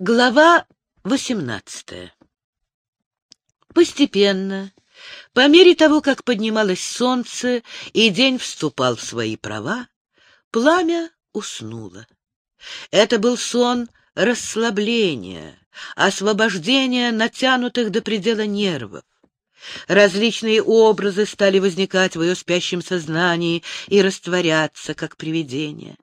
Глава восемнадцатая Постепенно, по мере того, как поднималось солнце и день вступал в свои права, пламя уснуло. Это был сон расслабления, освобождения натянутых до предела нервов. Различные образы стали возникать в ее спящем сознании и растворяться, как привидения.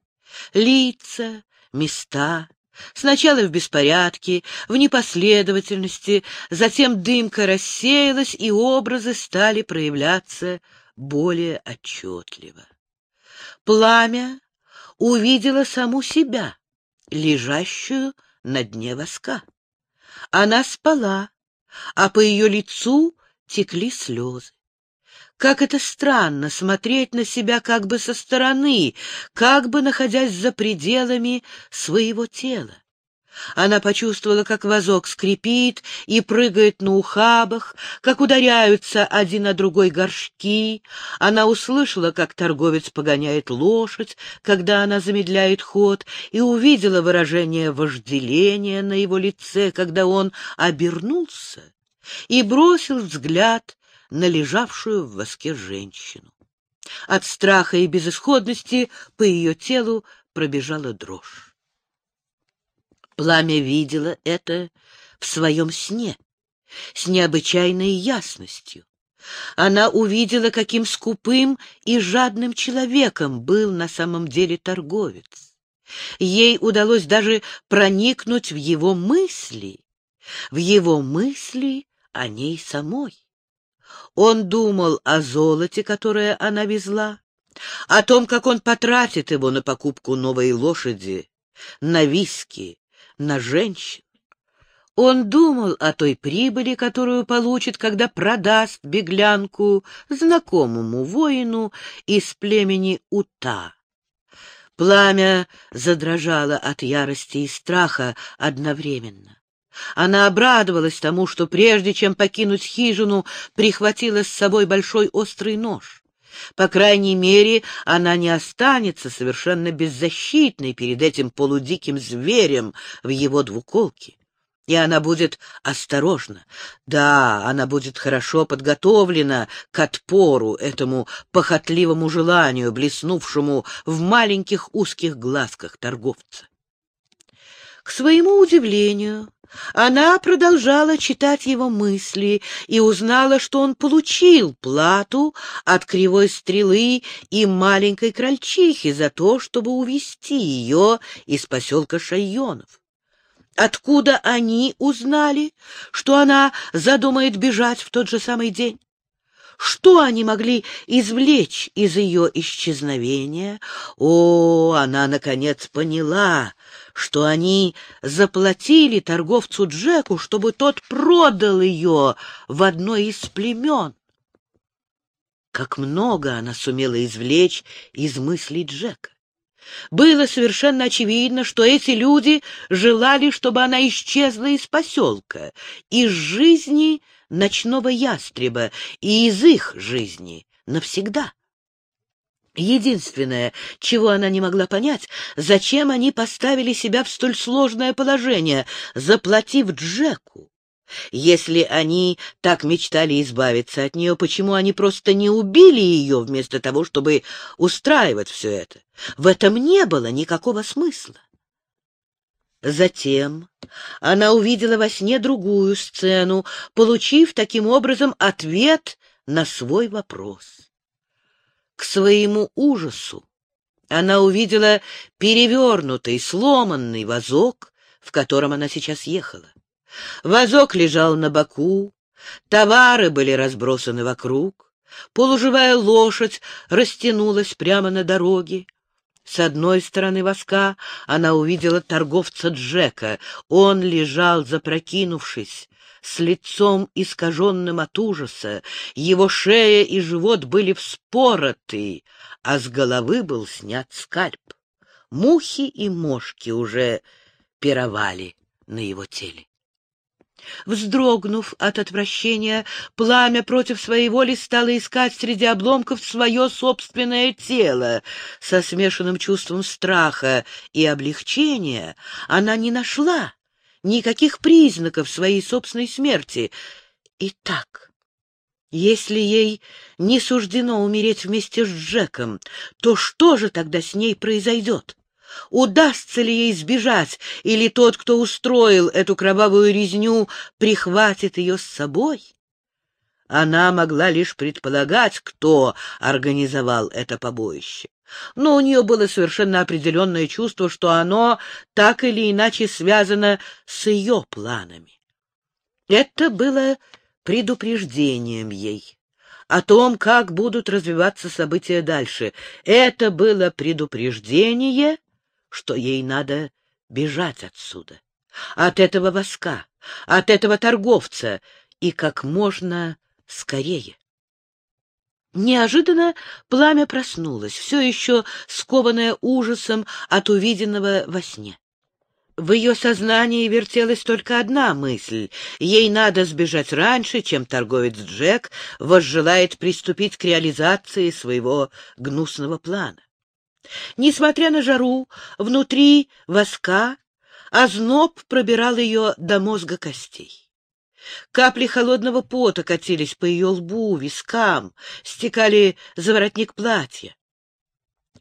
Лица, места, Сначала в беспорядке, в непоследовательности, затем дымка рассеялась, и образы стали проявляться более отчетливо. Пламя увидела саму себя, лежащую на дне воска. Она спала, а по ее лицу текли слезы. Как это странно смотреть на себя как бы со стороны, как бы находясь за пределами своего тела. Она почувствовала, как вазок скрипит и прыгает на ухабах, как ударяются один на другой горшки. Она услышала, как торговец погоняет лошадь, когда она замедляет ход, и увидела выражение вожделения на его лице, когда он обернулся и бросил взгляд на лежавшую в воске женщину. От страха и безысходности по ее телу пробежала дрожь. Пламя видела это в своем сне, с необычайной ясностью. Она увидела, каким скупым и жадным человеком был на самом деле торговец. Ей удалось даже проникнуть в его мысли, в его мысли о ней самой. Он думал о золоте, которое она везла, о том, как он потратит его на покупку новой лошади, на виски, на женщин. Он думал о той прибыли, которую получит, когда продаст беглянку знакомому воину из племени Ута. Пламя задрожало от ярости и страха одновременно. Она обрадовалась тому, что прежде чем покинуть хижину, прихватила с собой большой острый нож. По крайней мере, она не останется совершенно беззащитной перед этим полудиким зверем в его двуколке. И она будет осторожна. Да, она будет хорошо подготовлена к отпору этому похотливому желанию, блеснувшему в маленьких узких глазках торговца. К своему удивлению, она продолжала читать его мысли и узнала, что он получил плату от кривой стрелы и маленькой крольчихи за то, чтобы увести ее из поселка Шайонов. Откуда они узнали, что она задумает бежать в тот же самый день? Что они могли извлечь из ее исчезновения? О, она, наконец, поняла, что они заплатили торговцу Джеку, чтобы тот продал ее в одно из племен. Как много она сумела извлечь из мыслей Джека. Было совершенно очевидно, что эти люди желали, чтобы она исчезла из поселка, из жизни ночного ястреба и из их жизни навсегда. Единственное, чего она не могла понять, зачем они поставили себя в столь сложное положение, заплатив Джеку. Если они так мечтали избавиться от нее, почему они просто не убили ее вместо того, чтобы устраивать все это? В этом не было никакого смысла. Затем она увидела во сне другую сцену, получив таким образом ответ на свой вопрос. К своему ужасу она увидела перевернутый, сломанный вазок, в котором она сейчас ехала. Вазок лежал на боку, товары были разбросаны вокруг, полуживая лошадь растянулась прямо на дороге. С одной стороны воска она увидела торговца Джека. Он лежал, запрокинувшись, с лицом искаженным от ужаса, его шея и живот были вспороты, а с головы был снят скальп. Мухи и мошки уже пировали на его теле. Вздрогнув от отвращения, пламя против своей воли стало искать среди обломков свое собственное тело. Со смешанным чувством страха и облегчения она не нашла никаких признаков своей собственной смерти. Итак, если ей не суждено умереть вместе с Джеком, то что же тогда с ней произойдет? Удастся ли ей сбежать, или тот, кто устроил эту кровавую резню, прихватит ее с собой? Она могла лишь предполагать, кто организовал это побоище. Но у нее было совершенно определенное чувство, что оно так или иначе связано с ее планами. Это было предупреждением ей о том, как будут развиваться события дальше. Это было предупреждение, что ей надо бежать отсюда, от этого воска, от этого торговца, и как можно скорее. Неожиданно пламя проснулось, все еще скованное ужасом от увиденного во сне. В ее сознании вертелась только одна мысль — ей надо сбежать раньше, чем торговец Джек возжелает приступить к реализации своего гнусного плана. Несмотря на жару, внутри воска озноб пробирал ее до мозга костей. Капли холодного пота катились по ее лбу, вискам, стекали за воротник платья.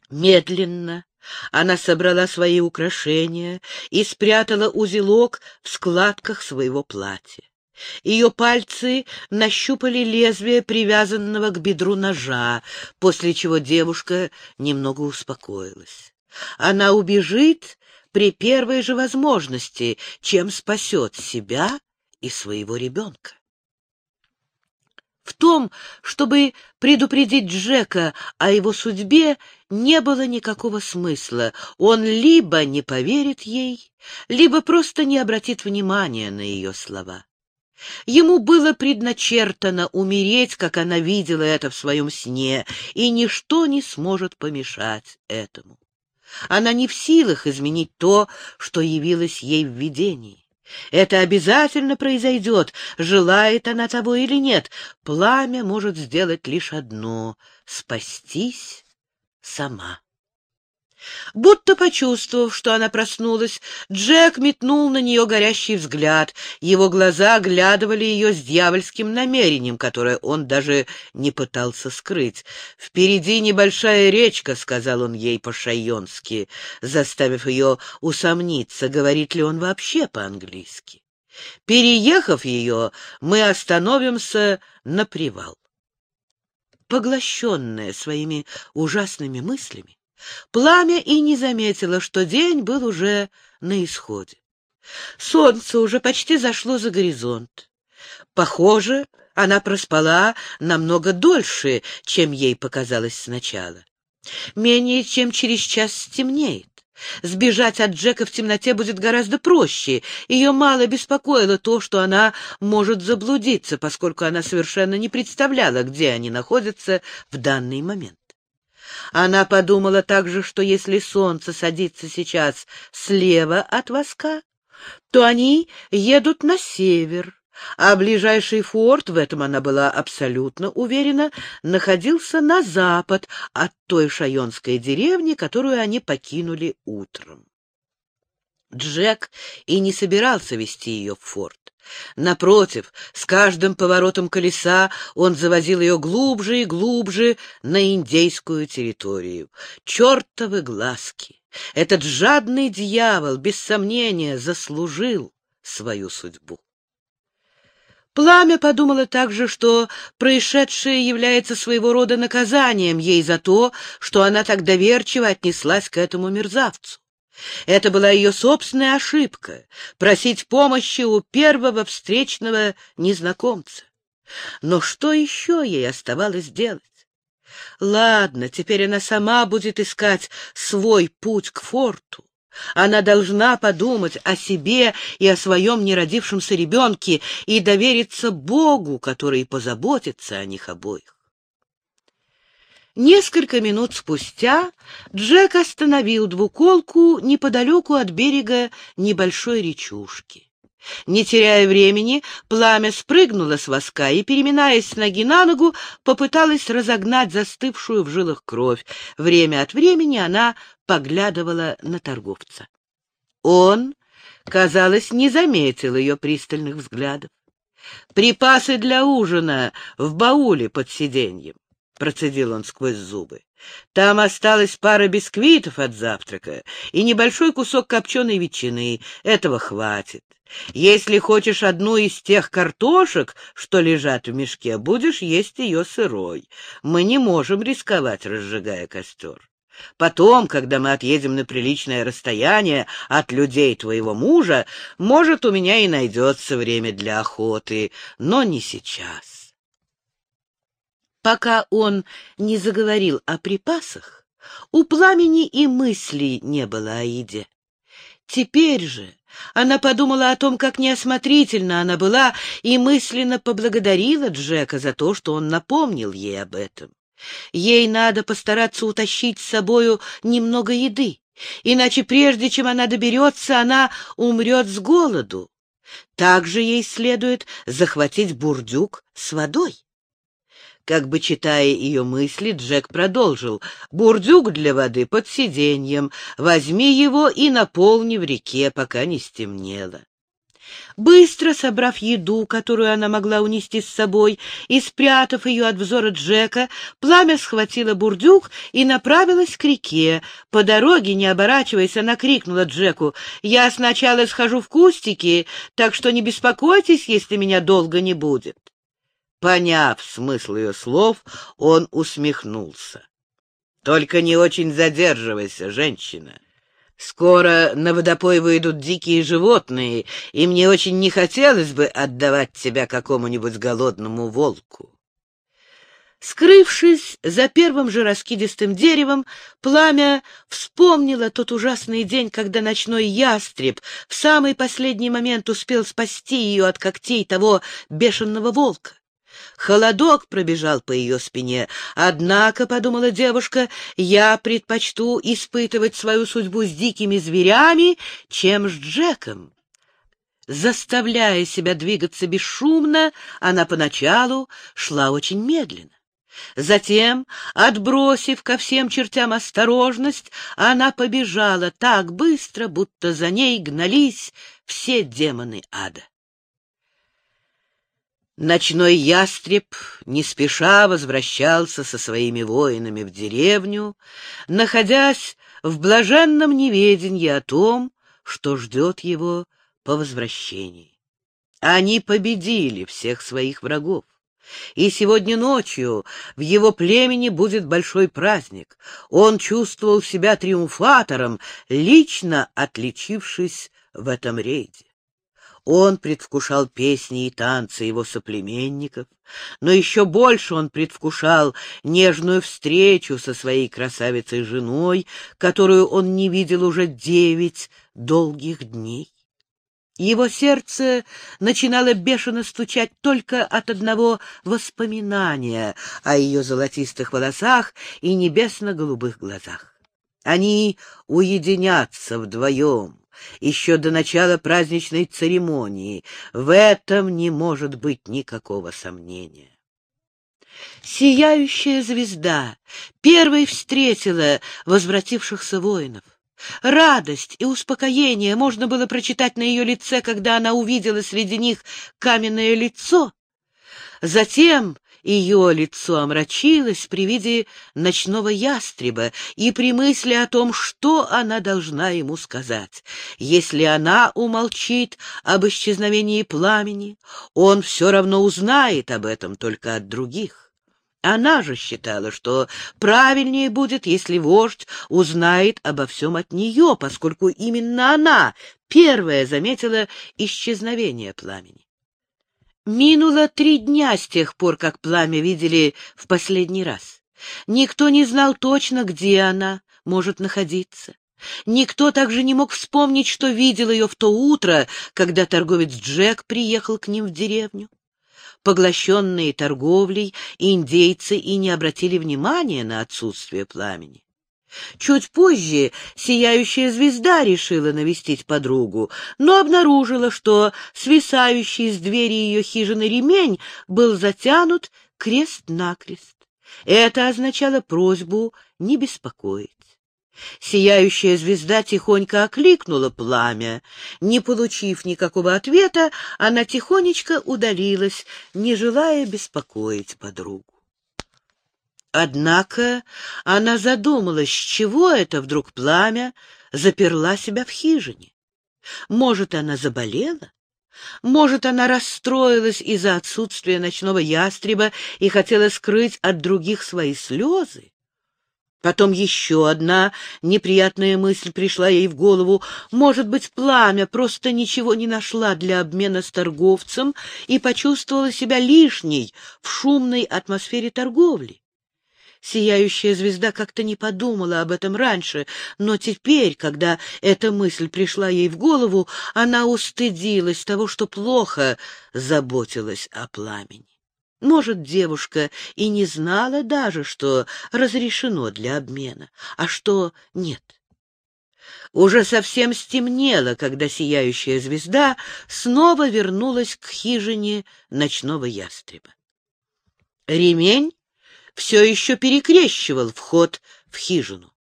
Медленно она собрала свои украшения и спрятала узелок в складках своего платья. Ее пальцы нащупали лезвие привязанного к бедру ножа, после чего девушка немного успокоилась. Она убежит при первой же возможности, чем спасет себя и своего ребенка. В том, чтобы предупредить Джека о его судьбе, не было никакого смысла. Он либо не поверит ей, либо просто не обратит внимания на ее слова. Ему было предначертано умереть, как она видела это в своем сне, и ничто не сможет помешать этому. Она не в силах изменить то, что явилось ей в видении. Это обязательно произойдет, желает она того или нет. Пламя может сделать лишь одно — спастись сама. Будто почувствовав, что она проснулась, Джек метнул на нее горящий взгляд. Его глаза оглядывали ее с дьявольским намерением, которое он даже не пытался скрыть. «Впереди небольшая речка», — сказал он ей по-шайонски, заставив ее усомниться, говорит ли он вообще по-английски. «Переехав ее, мы остановимся на привал». Поглощенная своими ужасными мыслями, Пламя и не заметило, что день был уже на исходе. Солнце уже почти зашло за горизонт. Похоже, она проспала намного дольше, чем ей показалось сначала. Менее чем через час стемнеет. Сбежать от Джека в темноте будет гораздо проще. Ее мало беспокоило то, что она может заблудиться, поскольку она совершенно не представляла, где они находятся в данный момент. Она подумала также, что если солнце садится сейчас слева от воска, то они едут на север, а ближайший форт, в этом она была абсолютно уверена, находился на запад от той шайонской деревни, которую они покинули утром. Джек и не собирался вести ее в форт. Напротив, с каждым поворотом колеса он завозил ее глубже и глубже на индейскую территорию. Чертовы глазки! Этот жадный дьявол, без сомнения, заслужил свою судьбу. Пламя подумало также, что происшедшее является своего рода наказанием ей за то, что она так доверчиво отнеслась к этому мерзавцу. Это была ее собственная ошибка — просить помощи у первого встречного незнакомца. Но что еще ей оставалось делать? Ладно, теперь она сама будет искать свой путь к форту. Она должна подумать о себе и о своем неродившемся ребенке и довериться Богу, который позаботится о них обоих. Несколько минут спустя Джек остановил двуколку неподалеку от берега небольшой речушки. Не теряя времени, пламя спрыгнуло с воска и, переминаясь с ноги на ногу, попыталась разогнать застывшую в жилах кровь. Время от времени она поглядывала на торговца. Он казалось, не заметил ее пристальных взглядов. «Припасы для ужина в бауле под сиденьем», — процедил он сквозь зубы. «Там осталась пара бисквитов от завтрака и небольшой кусок копченой ветчины. Этого хватит. Если хочешь одну из тех картошек, что лежат в мешке, будешь есть ее сырой. Мы не можем рисковать, разжигая костер. Потом, когда мы отъедем на приличное расстояние от людей твоего мужа, может, у меня и найдется время для охоты, но не сейчас. Пока он не заговорил о припасах, у пламени и мыслей не было о еде. Теперь же она подумала о том, как неосмотрительно она была, и мысленно поблагодарила Джека за то, что он напомнил ей об этом. Ей надо постараться утащить с собою немного еды, иначе прежде чем она доберется, она умрет с голоду. Также ей следует захватить бурдюк с водой. Как бы читая ее мысли, Джек продолжил. «Бурдюк для воды под сиденьем. Возьми его и наполни в реке, пока не стемнело». Быстро собрав еду, которую она могла унести с собой, и спрятав ее от взора Джека, пламя схватило бурдюк и направилось к реке. По дороге, не оборачиваясь, она крикнула Джеку, «Я сначала схожу в кустики, так что не беспокойтесь, если меня долго не будет». Поняв смысл ее слов, он усмехнулся. «Только не очень задерживайся, женщина. Скоро на водопой выйдут дикие животные, и мне очень не хотелось бы отдавать тебя какому-нибудь голодному волку. Скрывшись за первым же раскидистым деревом, пламя вспомнило тот ужасный день, когда ночной ястреб в самый последний момент успел спасти ее от когтей того бешеного волка. Холодок пробежал по ее спине. Однако, — подумала девушка, — я предпочту испытывать свою судьбу с дикими зверями, чем с Джеком. Заставляя себя двигаться бесшумно, она поначалу шла очень медленно. Затем, отбросив ко всем чертям осторожность, она побежала так быстро, будто за ней гнались все демоны ада. Ночной ястреб не спеша возвращался со своими воинами в деревню, находясь в блаженном неведении о том, что ждет его по возвращении. Они победили всех своих врагов. И сегодня ночью в его племени будет большой праздник. Он чувствовал себя триумфатором, лично отличившись в этом рейде. Он предвкушал песни и танцы его соплеменников, но еще больше он предвкушал нежную встречу со своей красавицей-женой, которую он не видел уже девять долгих дней. Его сердце начинало бешено стучать только от одного воспоминания о ее золотистых волосах и небесно-голубых глазах. Они уединятся вдвоем, еще до начала праздничной церемонии. В этом не может быть никакого сомнения. Сияющая звезда первой встретила возвратившихся воинов. Радость и успокоение можно было прочитать на ее лице, когда она увидела среди них каменное лицо. Затем ее лицо омрачилось при виде ночного ястреба и при мысли о том, что она должна ему сказать. Если она умолчит об исчезновении пламени, он все равно узнает об этом только от других. Она же считала, что правильнее будет, если вождь узнает обо всем от нее, поскольку именно она первая заметила исчезновение пламени. Минуло три дня с тех пор, как пламя видели в последний раз. Никто не знал точно, где она может находиться. Никто также не мог вспомнить, что видел ее в то утро, когда торговец Джек приехал к ним в деревню. Поглощенные торговлей, индейцы и не обратили внимания на отсутствие пламени. Чуть позже сияющая звезда решила навестить подругу, но обнаружила, что свисающий с двери ее хижины ремень был затянут крест-накрест. Это означало просьбу не беспокоить. Сияющая звезда тихонько окликнула пламя. Не получив никакого ответа, она тихонечко удалилась, не желая беспокоить подругу. Однако она задумалась, с чего это вдруг пламя заперла себя в хижине. Может, она заболела? Может, она расстроилась из-за отсутствия ночного ястреба и хотела скрыть от других свои слезы? Потом еще одна неприятная мысль пришла ей в голову. Может быть, пламя просто ничего не нашла для обмена с торговцем и почувствовала себя лишней в шумной атмосфере торговли. Сияющая звезда как-то не подумала об этом раньше, но теперь, когда эта мысль пришла ей в голову, она устыдилась того, что плохо заботилась о пламени. Может, девушка и не знала даже, что разрешено для обмена, а что нет. Уже совсем стемнело, когда сияющая звезда снова вернулась к хижине ночного ястреба. Ремень все еще перекрещивал вход в хижину.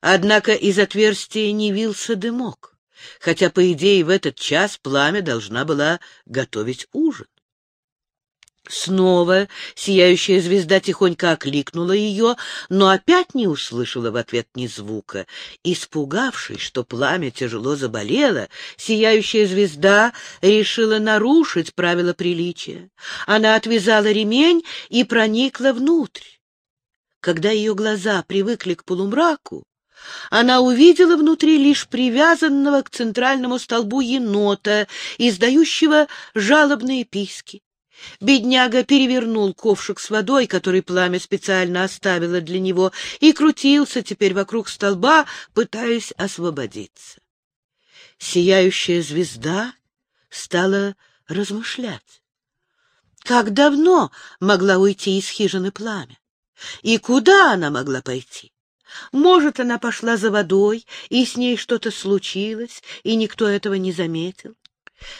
Однако из отверстия не вился дымок, хотя, по идее, в этот час пламя должна была готовить ужин. Снова сияющая звезда тихонько окликнула ее, но опять не услышала в ответ ни звука. Испугавшись, что пламя тяжело заболело, сияющая звезда решила нарушить правила приличия. Она отвязала ремень и проникла внутрь. Когда ее глаза привыкли к полумраку, она увидела внутри лишь привязанного к центральному столбу енота, издающего жалобные писки. Бедняга перевернул ковшик с водой, который пламя специально оставило для него, и крутился теперь вокруг столба, пытаясь освободиться. Сияющая звезда стала размышлять. Как давно могла уйти из хижины пламя? И куда она могла пойти? Может, она пошла за водой, и с ней что-то случилось, и никто этого не заметил?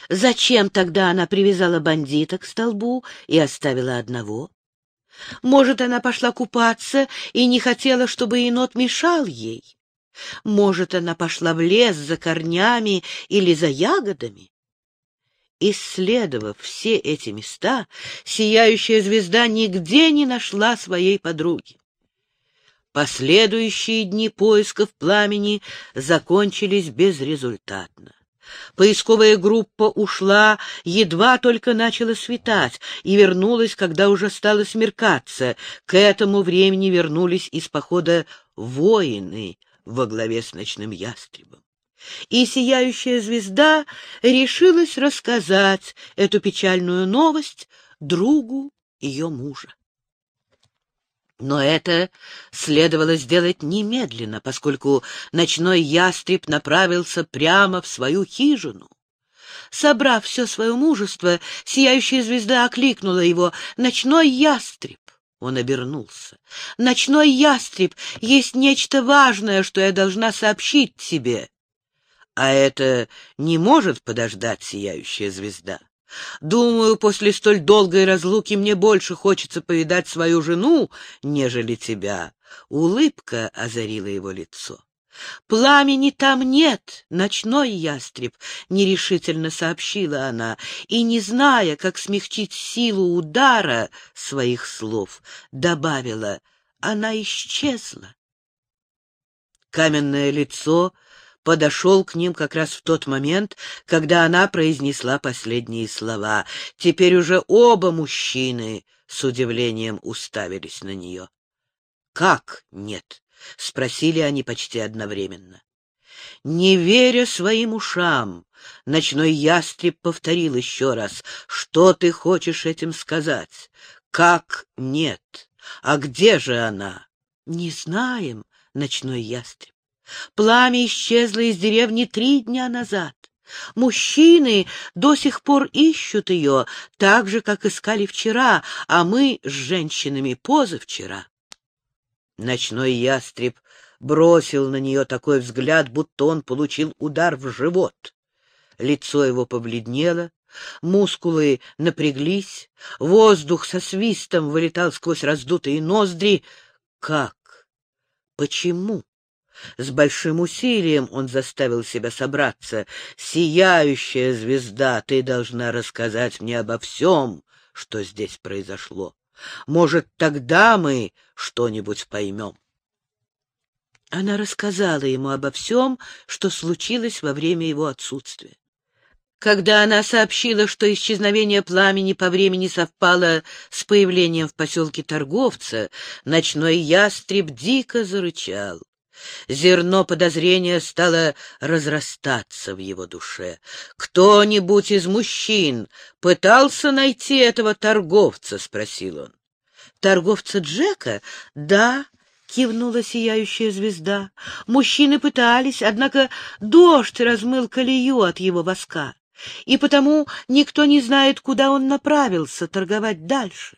Зачем тогда она привязала бандита к столбу и оставила одного? Может, она пошла купаться и не хотела, чтобы енот мешал ей? Может, она пошла в лес за корнями или за ягодами? Исследовав все эти места, сияющая звезда нигде не нашла своей подруги. Последующие дни поисков пламени закончились безрезультатно. Поисковая группа ушла, едва только начало светать, и вернулась, когда уже стало смеркаться. К этому времени вернулись из похода воины во главе с ночным ястребом. И сияющая звезда решилась рассказать эту печальную новость другу ее мужа. Но это следовало сделать немедленно, поскольку ночной ястреб направился прямо в свою хижину. Собрав все свое мужество, сияющая звезда окликнула его «Ночной ястреб!» Он обернулся. «Ночной ястреб! Есть нечто важное, что я должна сообщить тебе!» «А это не может подождать сияющая звезда?» Думаю, после столь долгой разлуки мне больше хочется повидать свою жену, нежели тебя. Улыбка озарила его лицо. «Пламени там нет, ночной ястреб», — нерешительно сообщила она, и, не зная, как смягчить силу удара своих слов, добавила, «она исчезла». Каменное лицо подошел к ним как раз в тот момент, когда она произнесла последние слова. Теперь уже оба мужчины с удивлением уставились на нее. «Как нет?» — спросили они почти одновременно. Не веря своим ушам, ночной ястреб повторил еще раз. «Что ты хочешь этим сказать? Как нет? А где же она?» «Не знаем, ночной ястреб. Пламя исчезло из деревни три дня назад. Мужчины до сих пор ищут ее, так же, как искали вчера, а мы с женщинами позавчера. Ночной ястреб бросил на нее такой взгляд, будто он получил удар в живот. Лицо его побледнело, мускулы напряглись, воздух со свистом вылетал сквозь раздутые ноздри. Как? Почему? С большим усилием он заставил себя собраться. «Сияющая звезда, ты должна рассказать мне обо всем, что здесь произошло. Может, тогда мы что-нибудь поймем». Она рассказала ему обо всем, что случилось во время его отсутствия. Когда она сообщила, что исчезновение пламени по времени совпало с появлением в поселке торговца, ночной ястреб дико зарычал. Зерно подозрения стало разрастаться в его душе. «Кто-нибудь из мужчин пытался найти этого торговца?» — спросил он. «Торговца Джека? Да», — кивнула сияющая звезда. «Мужчины пытались, однако дождь размыл колею от его воска, и потому никто не знает, куда он направился торговать дальше.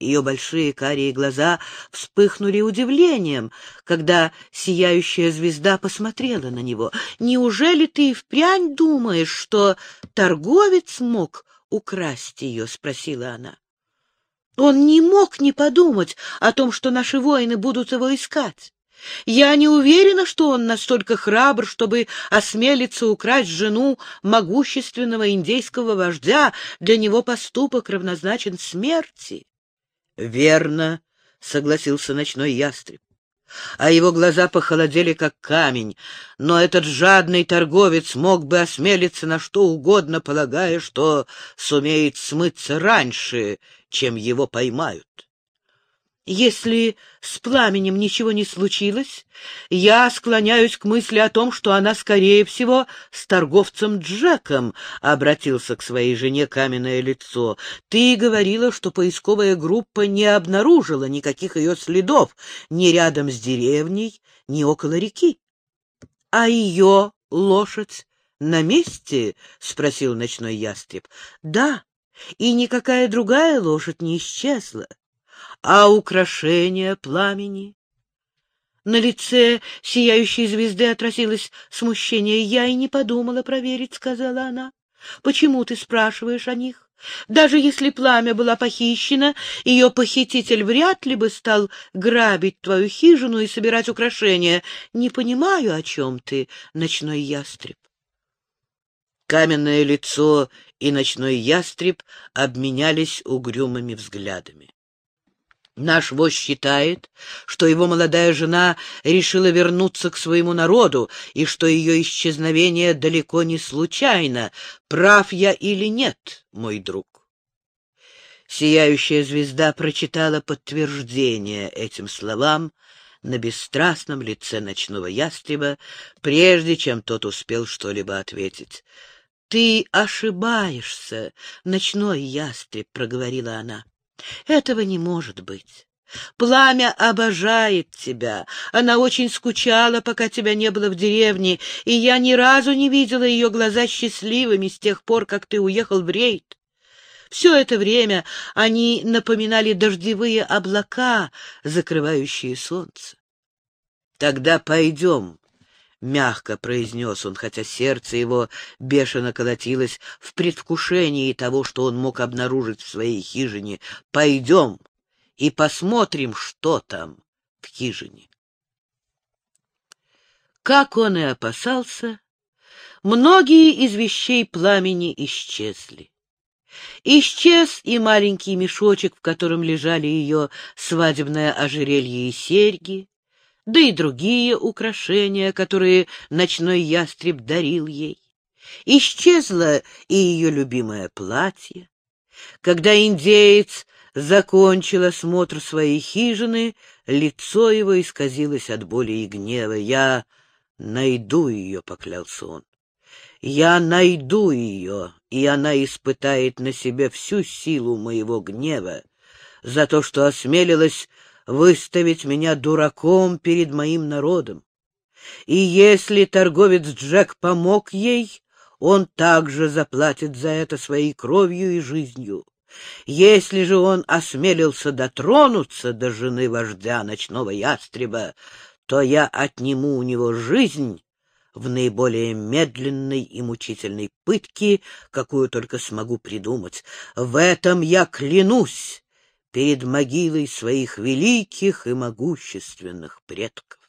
Ее большие карие глаза вспыхнули удивлением, когда сияющая звезда посмотрела на него. «Неужели ты впрямь думаешь, что торговец мог украсть ее?» — спросила она. «Он не мог не подумать о том, что наши воины будут его искать. Я не уверена, что он настолько храбр, чтобы осмелиться украсть жену могущественного индейского вождя. Для него поступок равнозначен смерти». Верно, согласился ночной ястреб. А его глаза похолодели, как камень. Но этот жадный торговец мог бы осмелиться на что угодно, полагая, что сумеет смыться раньше, чем его поймают. Если с пламенем ничего не случилось, я склоняюсь к мысли о том, что она, скорее всего, с торговцем Джеком, — обратился к своей жене каменное лицо. Ты говорила, что поисковая группа не обнаружила никаких ее следов ни рядом с деревней, ни около реки. — А ее лошадь на месте? — спросил ночной ястреб. — Да, и никакая другая лошадь не исчезла а украшения пламени. На лице сияющей звезды отразилось смущение. «Я и не подумала проверить», — сказала она. «Почему ты спрашиваешь о них? Даже если пламя была похищена, ее похититель вряд ли бы стал грабить твою хижину и собирать украшения. Не понимаю, о чем ты, ночной ястреб». Каменное лицо и ночной ястреб обменялись угрюмыми взглядами. Наш вождь считает, что его молодая жена решила вернуться к своему народу и что ее исчезновение далеко не случайно. Прав я или нет, мой друг? Сияющая звезда прочитала подтверждение этим словам на бесстрастном лице ночного ястреба, прежде чем тот успел что-либо ответить. — Ты ошибаешься, ночной ястреб, — проговорила она. Этого не может быть. Пламя обожает тебя. Она очень скучала, пока тебя не было в деревне, и я ни разу не видела ее глаза счастливыми с тех пор, как ты уехал в рейд. Все это время они напоминали дождевые облака, закрывающие солнце. Тогда пойдем — мягко произнес он, хотя сердце его бешено колотилось в предвкушении того, что он мог обнаружить в своей хижине. «Пойдем и посмотрим, что там в хижине». Как он и опасался, многие из вещей пламени исчезли. Исчез и маленький мешочек, в котором лежали ее свадебное ожерелье и серьги, да и другие украшения, которые ночной ястреб дарил ей. Исчезло и ее любимое платье. Когда индеец закончил осмотр своей хижины, лицо его исказилось от боли и гнева. «Я найду ее», — поклялся он. «Я найду ее, и она испытает на себе всю силу моего гнева за то, что осмелилась выставить меня дураком перед моим народом. И если торговец Джек помог ей, он также заплатит за это своей кровью и жизнью. Если же он осмелился дотронуться до жены вождя ночного ястреба, то я отниму у него жизнь в наиболее медленной и мучительной пытке, какую только смогу придумать. В этом я клянусь перед могилой своих великих и могущественных предков.